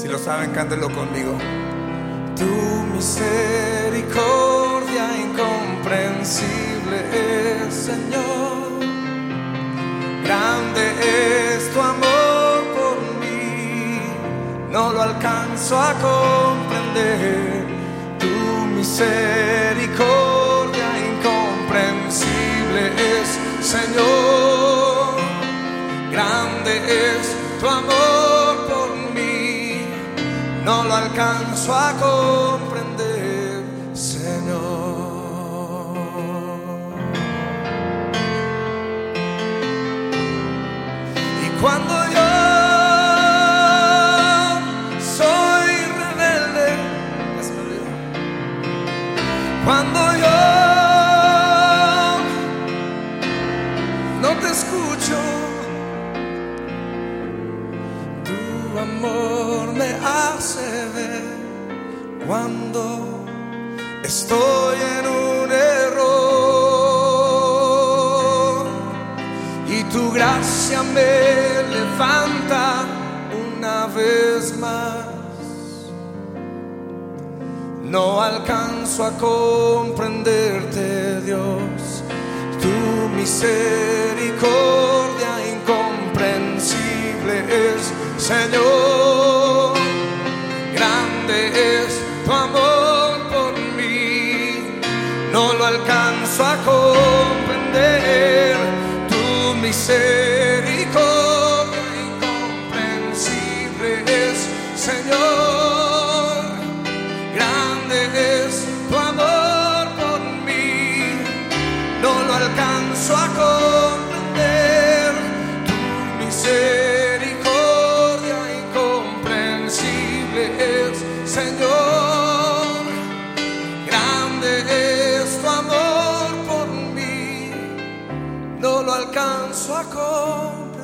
Si lo saben, cántenlo conmigo. Tu misericordia incomprensible es, Señor. Grande es tu amor por mí, no lo alcanzo a comprender. Tu misericordia incomprensible es, Señor. Grande es tu amor no lo alcanzo a comprender, Señor. Y cuando yo soy rebelde, cuando yo no te escucho, tu amor me hace ver cuando estoy en un error y tu gracia me levanta una vez más. No alcanzo a comprenderte, Dios, tu misericordia incomprensible es, Señor. No lo alcanzo a comprender, tu misericordia incomprensible es, Señor. Grande es tu amor por mí, no lo alcanzo a comprender. Tu misericordia incomprensible es, Señor. sua cor.